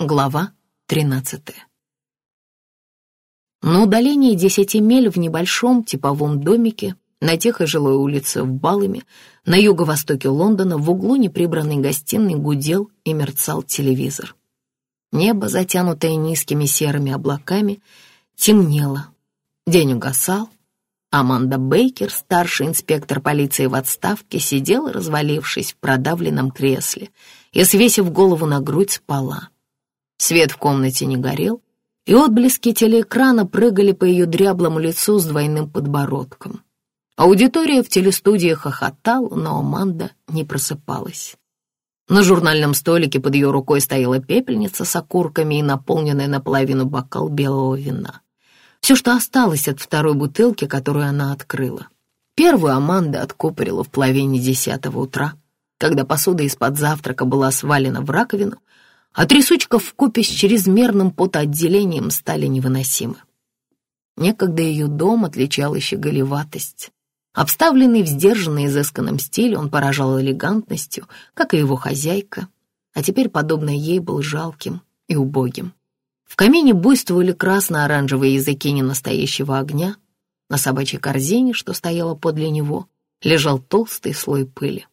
Глава 13 На удалении десяти миль в небольшом типовом домике на тихой жилой улице в Балыме на юго-востоке Лондона в углу неприбранной гостиной гудел и мерцал телевизор. Небо, затянутое низкими серыми облаками, темнело. День угасал. Аманда Бейкер, старший инспектор полиции в отставке, сидела, развалившись в продавленном кресле, и, свесив голову на грудь, спала. Свет в комнате не горел, и отблески телеэкрана прыгали по ее дряблому лицу с двойным подбородком. Аудитория в телестудии хохотала, но Аманда не просыпалась. На журнальном столике под ее рукой стояла пепельница с окурками и наполненная наполовину бокал белого вина. Все, что осталось от второй бутылки, которую она открыла. Первую Аманда откупорила в половине десятого утра, когда посуда из-под завтрака была свалена в раковину, а трясучка вкупе с чрезмерным потоотделением стали невыносимы. Некогда ее дом отличал щеголеватость. Обставленный в сдержанно изысканном стиле, он поражал элегантностью, как и его хозяйка, а теперь, подобно ей, был жалким и убогим. В камине буйствовали красно-оранжевые языки ненастоящего огня. На собачьей корзине, что стояла подле него, лежал толстый слой пыли.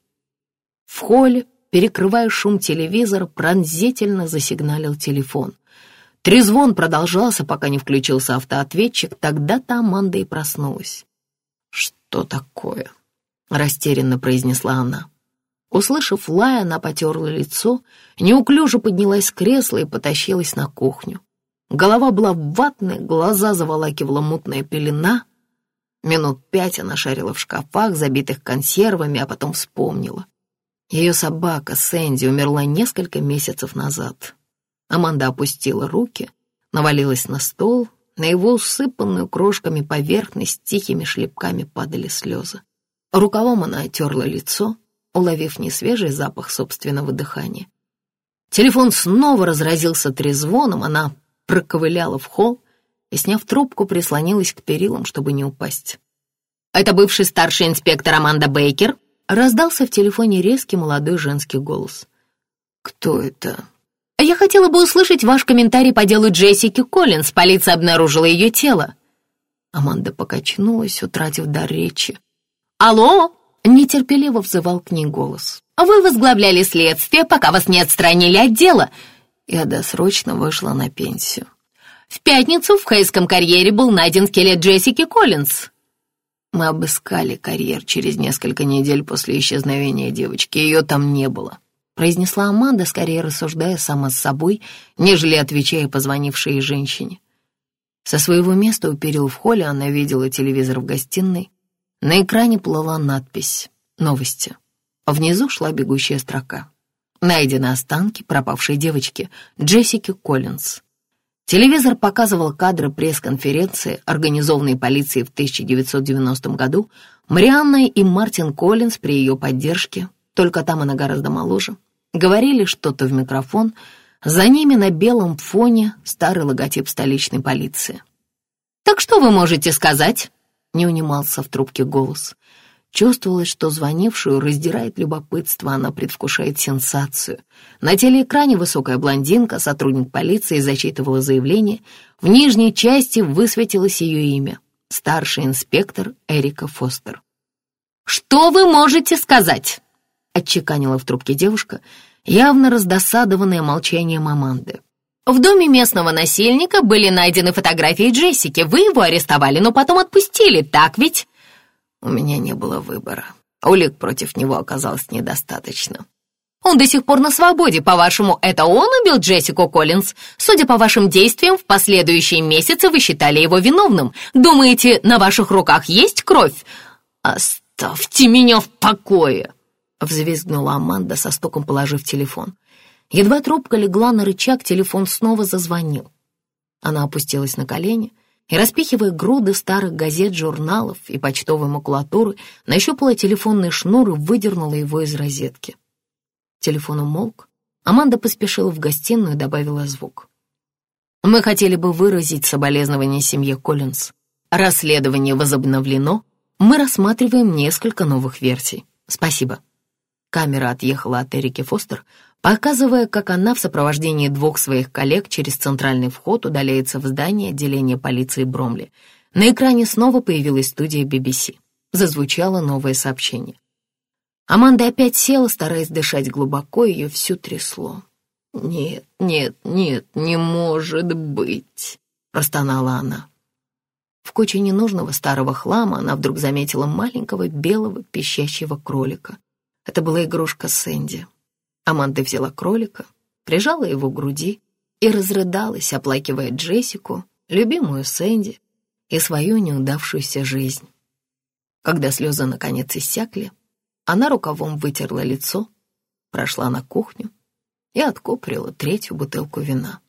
В холле перекрывая шум телевизора, пронзительно засигналил телефон. Трезвон продолжался, пока не включился автоответчик, тогда-то Аманда и проснулась. «Что такое?» — растерянно произнесла она. Услышав лай, она потерла лицо, неуклюже поднялась с кресла и потащилась на кухню. Голова была ватная, глаза заволакивала мутная пелена. Минут пять она шарила в шкафах, забитых консервами, а потом вспомнила. Ее собака Сэнди умерла несколько месяцев назад. Аманда опустила руки, навалилась на стол, на его усыпанную крошками поверхность тихими шлепками падали слезы. Рукавом она отерла лицо, уловив несвежий запах собственного дыхания. Телефон снова разразился трезвоном, она проковыляла в холл и, сняв трубку, прислонилась к перилам, чтобы не упасть. «Это бывший старший инспектор Аманда Бейкер?» Раздался в телефоне резкий молодой женский голос. «Кто это?» «Я хотела бы услышать ваш комментарий по делу Джессики Коллинз. Полиция обнаружила ее тело». Аманда покачнулась, утратив дар речи. «Алло!» — нетерпеливо взывал к ней голос. «Вы возглавляли следствие, пока вас не отстранили от дела». Я досрочно вышла на пенсию. В пятницу в Хейском карьере был найден скелет Джессики Коллинз. Мы обыскали карьер через несколько недель после исчезновения девочки. Ее там не было», — произнесла Аманда, скорее рассуждая сама с собой, нежели отвечая позвонившей женщине. Со своего места у в холле она видела телевизор в гостиной. На экране плыла надпись «Новости». Внизу шла бегущая строка. Найдены останки пропавшей девочки Джессики Коллинз. Телевизор показывал кадры пресс-конференции, организованной полицией в 1990 году. Марианна и Мартин Коллинз при ее поддержке, только там она гораздо моложе, говорили что-то в микрофон. За ними на белом фоне старый логотип столичной полиции. «Так что вы можете сказать?» — не унимался в трубке голос. Чувствовалось, что звонившую раздирает любопытство, она предвкушает сенсацию. На телеэкране высокая блондинка, сотрудник полиции, зачитывала заявление. В нижней части высветилось ее имя. Старший инспектор Эрика Фостер. «Что вы можете сказать?» — отчеканила в трубке девушка, явно раздосадованная молчанием Аманды. «В доме местного насильника были найдены фотографии Джессики. Вы его арестовали, но потом отпустили, так ведь?» У меня не было выбора. Улик против него оказалось недостаточно. Он до сих пор на свободе. По-вашему, это он убил Джессику Коллинз? Судя по вашим действиям, в последующие месяцы вы считали его виновным. Думаете, на ваших руках есть кровь? Оставьте меня в покое!» Взвизгнула Аманда, со стуком положив телефон. Едва трубка легла на рычаг, телефон снова зазвонил. Она опустилась на колени — и, распихивая груды старых газет, журналов и почтовой макулатуры, нащупала телефонный шнур и выдернула его из розетки. Телефон умолк. Аманда поспешила в гостиную и добавила звук. «Мы хотели бы выразить соболезнование семье Коллинз. Расследование возобновлено. Мы рассматриваем несколько новых версий. Спасибо». Камера отъехала от Эрики Фостер, показывая, как она в сопровождении двух своих коллег через центральный вход удаляется в здание отделения полиции Бромли. На экране снова появилась студия BBC. Зазвучало новое сообщение. Аманда опять села, стараясь дышать глубоко, ее всю трясло. «Нет, нет, нет, не может быть!» — простонала она. В куче ненужного старого хлама она вдруг заметила маленького белого пищащего кролика. Это была игрушка Сэнди. Аманда взяла кролика, прижала его к груди и разрыдалась, оплакивая Джессику, любимую Сэнди и свою неудавшуюся жизнь. Когда слезы наконец иссякли, она рукавом вытерла лицо, прошла на кухню и откупорила третью бутылку вина.